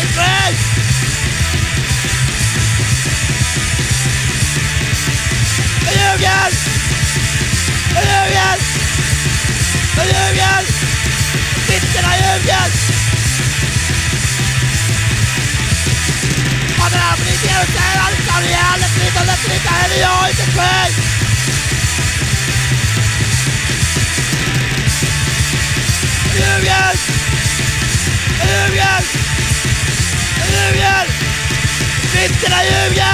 är jag Jag ljuger! Jag ljuger! Jag ljuger! Britterna ljuger! Man är politiker och säger aldrig sanningen Löften inte, löften inte, här är jag inte trygg Jag ljuger! Jag ljuger! Jag ljuger! Britterna ljuger!